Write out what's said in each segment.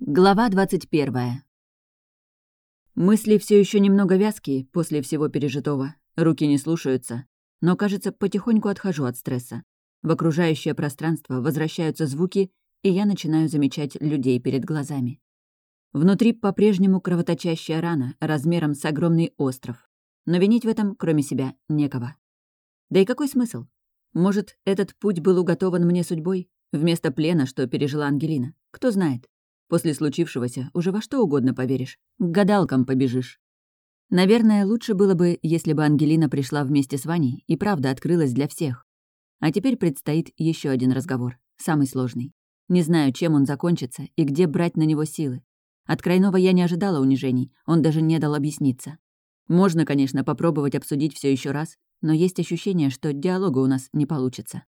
Глава 21. Мысли все еще немного вязкие после всего пережитого. Руки не слушаются. Но, кажется, потихоньку отхожу от стресса. В окружающее пространство возвращаются звуки, и я начинаю замечать людей перед глазами. Внутри по-прежнему кровоточащая рана размером с огромный остров. Но винить в этом, кроме себя, некого. Да и какой смысл? Может, этот путь был уготован мне судьбой? Вместо плена, что пережила Ангелина? Кто знает? После случившегося уже во что угодно поверишь. К гадалкам побежишь. Наверное, лучше было бы, если бы Ангелина пришла вместе с Ваней и правда открылась для всех. А теперь предстоит еще один разговор, самый сложный. Не знаю, чем он закончится и где брать на него силы. От Крайнова я не ожидала унижений, он даже не дал объясниться. Можно, конечно, попробовать обсудить все еще раз, но есть ощущение, что диалога у нас не получится.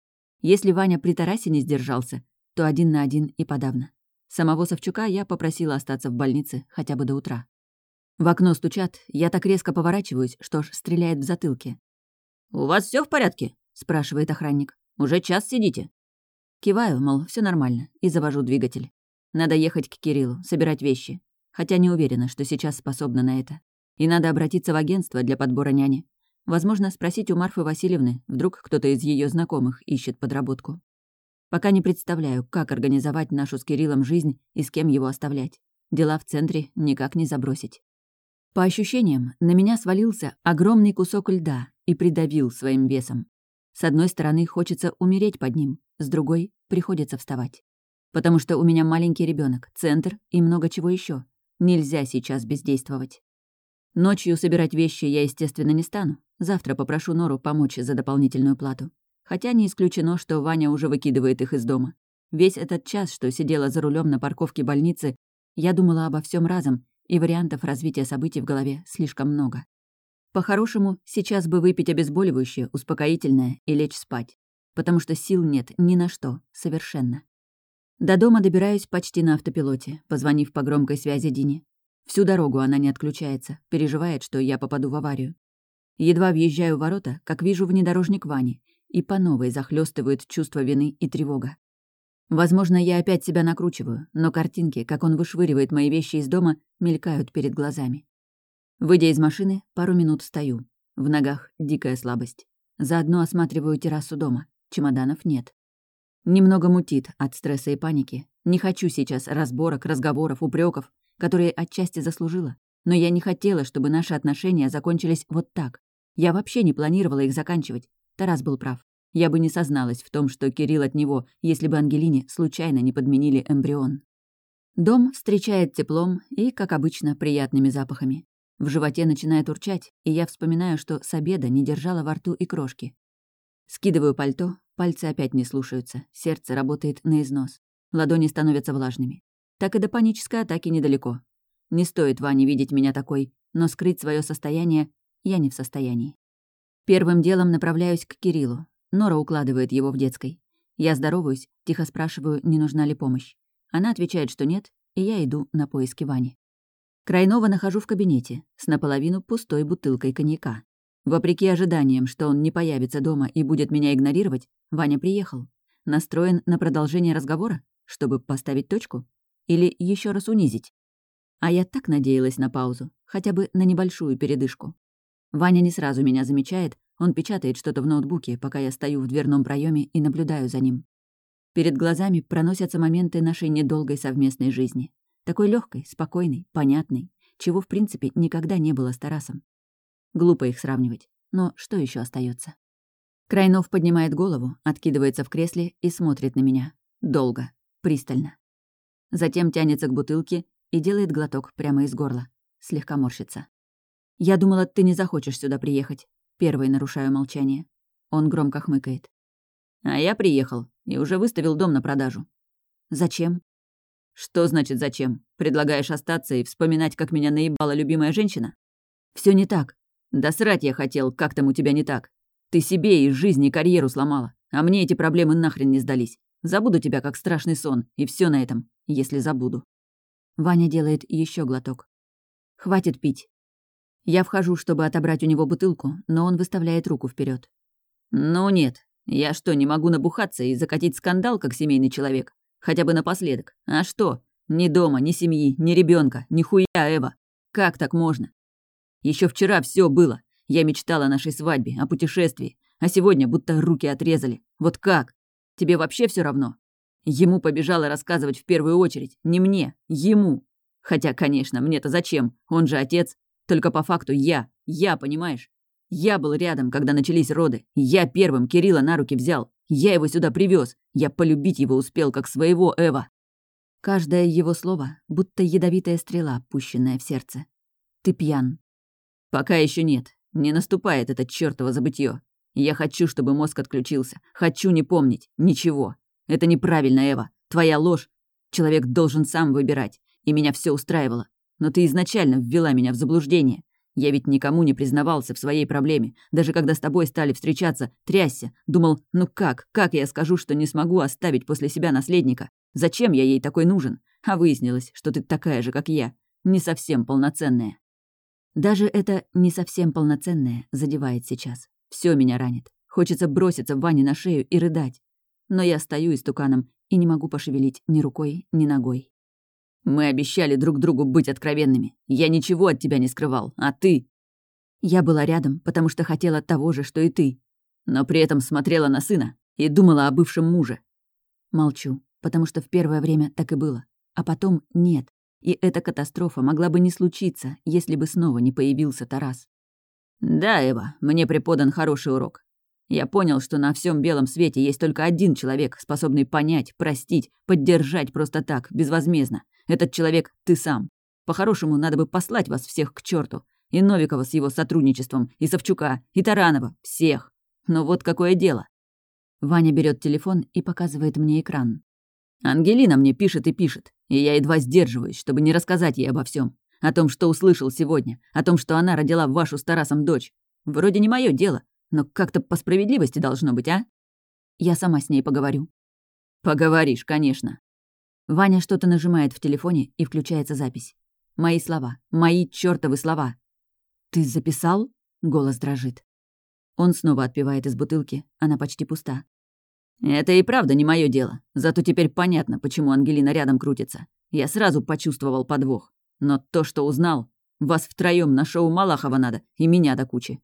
Если Ваня при Тарасе не сдержался, то один на один и подавно. Самого Савчука я попросила остаться в больнице хотя бы до утра. В окно стучат, я так резко поворачиваюсь, что ж стреляет в затылке. «У вас все в порядке?» — спрашивает охранник. «Уже час сидите?» Киваю, мол, все нормально, и завожу двигатель. Надо ехать к Кириллу, собирать вещи. Хотя не уверена, что сейчас способна на это. И надо обратиться в агентство для подбора няни. Возможно, спросить у Марфы Васильевны, вдруг кто-то из ее знакомых ищет подработку. Пока не представляю, как организовать нашу с Кириллом жизнь и с кем его оставлять. Дела в центре никак не забросить. По ощущениям, на меня свалился огромный кусок льда и придавил своим весом. С одной стороны, хочется умереть под ним, с другой — приходится вставать. Потому что у меня маленький ребенок, центр и много чего еще. Нельзя сейчас бездействовать. Ночью собирать вещи я, естественно, не стану. Завтра попрошу Нору помочь за дополнительную плату. Хотя не исключено, что Ваня уже выкидывает их из дома. Весь этот час, что сидела за рулем на парковке больницы, я думала обо всем разом, и вариантов развития событий в голове слишком много. По-хорошему, сейчас бы выпить обезболивающее, успокоительное и лечь спать. Потому что сил нет ни на что, совершенно. До дома добираюсь почти на автопилоте, позвонив по громкой связи Дине. Всю дорогу она не отключается, переживает, что я попаду в аварию. Едва въезжаю в ворота, как вижу внедорожник Вани, и по новой захлестывают чувство вины и тревога. Возможно, я опять себя накручиваю, но картинки, как он вышвыривает мои вещи из дома, мелькают перед глазами. Выйдя из машины, пару минут стою. В ногах дикая слабость. Заодно осматриваю террасу дома. Чемоданов нет. Немного мутит от стресса и паники. Не хочу сейчас разборок, разговоров, упреков, которые отчасти заслужила. Но я не хотела, чтобы наши отношения закончились вот так. Я вообще не планировала их заканчивать. Тарас был прав. Я бы не созналась в том, что Кирилл от него, если бы Ангелине случайно не подменили эмбрион. Дом встречает теплом и, как обычно, приятными запахами. В животе начинает урчать, и я вспоминаю, что с обеда не держала во рту и крошки. Скидываю пальто, пальцы опять не слушаются, сердце работает на износ. Ладони становятся влажными. Так и до панической атаки недалеко. Не стоит Ване видеть меня такой, но скрыть свое состояние я не в состоянии. Первым делом направляюсь к Кириллу. Нора укладывает его в детской. Я здороваюсь, тихо спрашиваю, не нужна ли помощь. Она отвечает, что нет, и я иду на поиски Вани. Крайнова нахожу в кабинете, с наполовину пустой бутылкой коньяка. Вопреки ожиданиям, что он не появится дома и будет меня игнорировать, Ваня приехал. Настроен на продолжение разговора, чтобы поставить точку? Или еще раз унизить? А я так надеялась на паузу, хотя бы на небольшую передышку. Ваня не сразу меня замечает, он печатает что-то в ноутбуке, пока я стою в дверном проеме и наблюдаю за ним. Перед глазами проносятся моменты нашей недолгой совместной жизни. Такой легкой, спокойной, понятной, чего, в принципе, никогда не было с Тарасом. Глупо их сравнивать, но что еще остается? Крайнов поднимает голову, откидывается в кресле и смотрит на меня. Долго, пристально. Затем тянется к бутылке и делает глоток прямо из горла. Слегка морщится. «Я думала, ты не захочешь сюда приехать». Первой нарушаю молчание. Он громко хмыкает. «А я приехал и уже выставил дом на продажу». «Зачем?» «Что значит зачем? Предлагаешь остаться и вспоминать, как меня наебала любимая женщина?» Все не так. Да срать я хотел, как там у тебя не так. Ты себе и жизни карьеру сломала, а мне эти проблемы нахрен не сдались. Забуду тебя как страшный сон, и все на этом, если забуду». Ваня делает еще глоток. «Хватит пить. Я вхожу, чтобы отобрать у него бутылку, но он выставляет руку вперед. «Ну нет, я что, не могу набухаться и закатить скандал, как семейный человек? Хотя бы напоследок. А что? Ни дома, ни семьи, ни ребенка, ни хуя, Эва. Как так можно? Еще вчера все было. Я мечтала о нашей свадьбе, о путешествии, а сегодня будто руки отрезали. Вот как? Тебе вообще все равно? Ему побежала рассказывать в первую очередь, не мне, ему. Хотя, конечно, мне-то зачем? Он же отец. Только по факту я, я, понимаешь? Я был рядом, когда начались роды. Я первым Кирилла на руки взял. Я его сюда привез. Я полюбить его успел, как своего Эва. Каждое его слово, будто ядовитая стрела, пущенная в сердце. Ты пьян. Пока еще нет. Не наступает это чёртово забытье. Я хочу, чтобы мозг отключился. Хочу не помнить. Ничего. Это неправильно, Эва. Твоя ложь. Человек должен сам выбирать. И меня все устраивало. Но ты изначально ввела меня в заблуждение. Я ведь никому не признавался в своей проблеме. Даже когда с тобой стали встречаться, трясся. Думал, ну как, как я скажу, что не смогу оставить после себя наследника? Зачем я ей такой нужен? А выяснилось, что ты такая же, как я, не совсем полноценная. Даже это «не совсем полноценное» задевает сейчас. Все меня ранит. Хочется броситься Ване на шею и рыдать. Но я стою истуканом и не могу пошевелить ни рукой, ни ногой. Мы обещали друг другу быть откровенными. Я ничего от тебя не скрывал, а ты... Я была рядом, потому что хотела того же, что и ты. Но при этом смотрела на сына и думала о бывшем муже. Молчу потому что в первое время так и было, а потом нет. И эта катастрофа могла бы не случиться, если бы снова не появился Тарас. «Да, Эва, мне преподан хороший урок. Я понял, что на всем белом свете есть только один человек, способный понять, простить, поддержать просто так, безвозмездно. Этот человек — ты сам. По-хорошему, надо бы послать вас всех к черту. И Новикова с его сотрудничеством, и Савчука, и Таранова. Всех. Но вот какое дело. Ваня берет телефон и показывает мне экран. Ангелина мне пишет и пишет, и я едва сдерживаюсь, чтобы не рассказать ей обо всем, О том, что услышал сегодня, о том, что она родила вашу с Тарасом дочь. Вроде не мое дело, но как-то по справедливости должно быть, а? Я сама с ней поговорю. Поговоришь, конечно. Ваня что-то нажимает в телефоне, и включается запись. Мои слова, мои чёртовы слова. «Ты записал?» — голос дрожит. Он снова отпивает из бутылки, она почти пуста. Это и правда не мое дело. Зато теперь понятно, почему Ангелина рядом крутится. Я сразу почувствовал подвох. Но то, что узнал, вас втроем на шоу Малахова надо, и меня до кучи.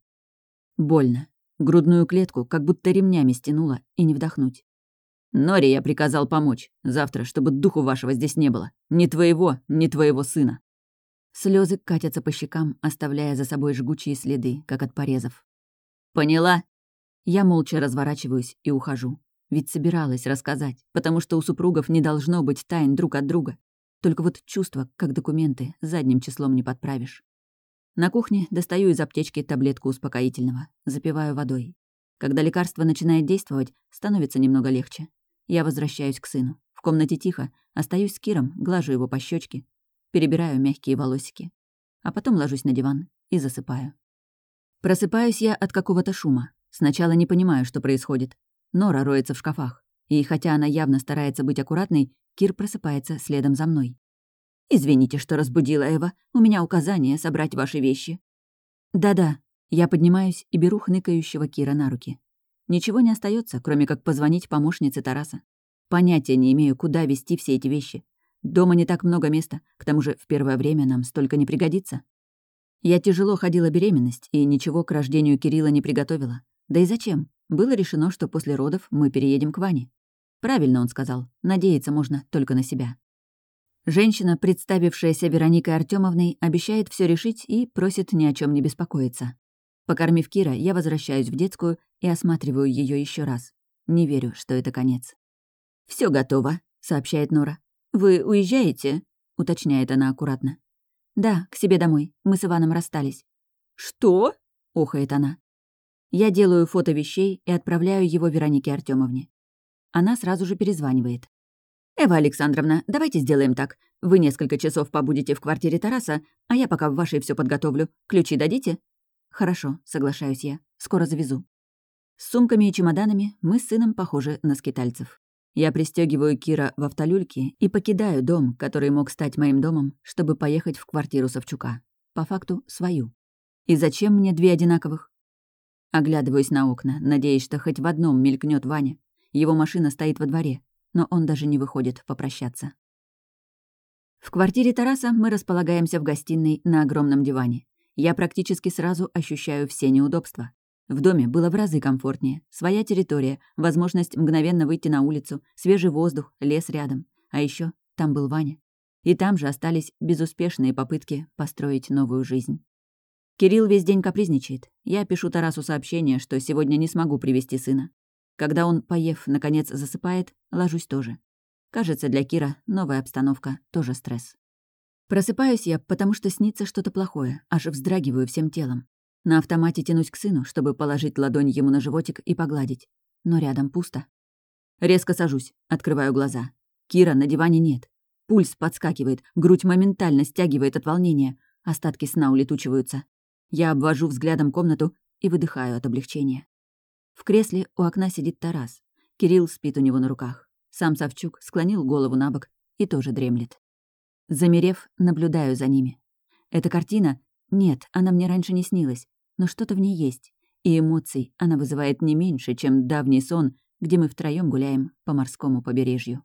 Больно. Грудную клетку как будто ремнями стянуло, и не вдохнуть. Нори я приказал помочь. Завтра, чтобы духу вашего здесь не было. Ни твоего, ни твоего сына. Слезы катятся по щекам, оставляя за собой жгучие следы, как от порезов. «Поняла?» Я молча разворачиваюсь и ухожу. Ведь собиралась рассказать, потому что у супругов не должно быть тайн друг от друга. Только вот чувства, как документы, задним числом не подправишь. На кухне достаю из аптечки таблетку успокоительного, запиваю водой. Когда лекарство начинает действовать, становится немного легче. Я возвращаюсь к сыну. В комнате тихо, остаюсь с Киром, глажу его по щечке, перебираю мягкие волосики. А потом ложусь на диван и засыпаю. Просыпаюсь я от какого-то шума. Сначала не понимаю, что происходит. Нора роется в шкафах. И хотя она явно старается быть аккуратной, Кир просыпается следом за мной. «Извините, что разбудила Эва. У меня указание собрать ваши вещи». «Да-да». Я поднимаюсь и беру хныкающего Кира на руки. Ничего не остается, кроме как позвонить помощнице Тараса. Понятия не имею, куда вести все эти вещи. Дома не так много места, к тому же в первое время нам столько не пригодится. Я тяжело ходила беременность и ничего к рождению Кирилла не приготовила. Да и зачем? Было решено, что после родов мы переедем к Ване. Правильно он сказал, надеяться можно только на себя. Женщина, представившаяся Вероникой Артемовной, обещает все решить и просит ни о чем не беспокоиться. Покормив Кира, я возвращаюсь в детскую и осматриваю ее еще раз. Не верю, что это конец. Все готово», — сообщает Нора. «Вы уезжаете?» — уточняет она аккуратно. «Да, к себе домой. Мы с Иваном расстались». «Что?» — охает она. Я делаю фото вещей и отправляю его Веронике Артемовне. Она сразу же перезванивает. «Эва Александровна, давайте сделаем так. Вы несколько часов побудете в квартире Тараса, а я пока в вашей все подготовлю. Ключи дадите?» «Хорошо», — соглашаюсь я. «Скоро завезу». С сумками и чемоданами мы с сыном похожи на скитальцев. Я пристегиваю Кира в автолюльке и покидаю дом, который мог стать моим домом, чтобы поехать в квартиру Савчука. По факту, свою. И зачем мне две одинаковых? Оглядываюсь на окна, надеясь, что хоть в одном мелькнет Ваня. Его машина стоит во дворе, но он даже не выходит попрощаться. В квартире Тараса мы располагаемся в гостиной на огромном диване. Я практически сразу ощущаю все неудобства. В доме было в разы комфортнее. Своя территория, возможность мгновенно выйти на улицу, свежий воздух, лес рядом. А еще там был Ваня. И там же остались безуспешные попытки построить новую жизнь. Кирилл весь день капризничает. Я пишу Тарасу сообщение, что сегодня не смогу привести сына. Когда он, поев, наконец засыпает, ложусь тоже. Кажется, для Кира новая обстановка тоже стресс. Просыпаюсь я, потому что снится что-то плохое, аж вздрагиваю всем телом. На автомате тянусь к сыну, чтобы положить ладонь ему на животик и погладить. Но рядом пусто. Резко сажусь, открываю глаза. Кира на диване нет. Пульс подскакивает, грудь моментально стягивает от волнения. Остатки сна улетучиваются. Я обвожу взглядом комнату и выдыхаю от облегчения. В кресле у окна сидит Тарас. Кирилл спит у него на руках. Сам Савчук склонил голову на бок и тоже дремлет. Замерев, наблюдаю за ними. Эта картина... Нет, она мне раньше не снилась, но что-то в ней есть. И эмоций она вызывает не меньше, чем давний сон, где мы втроем гуляем по морскому побережью.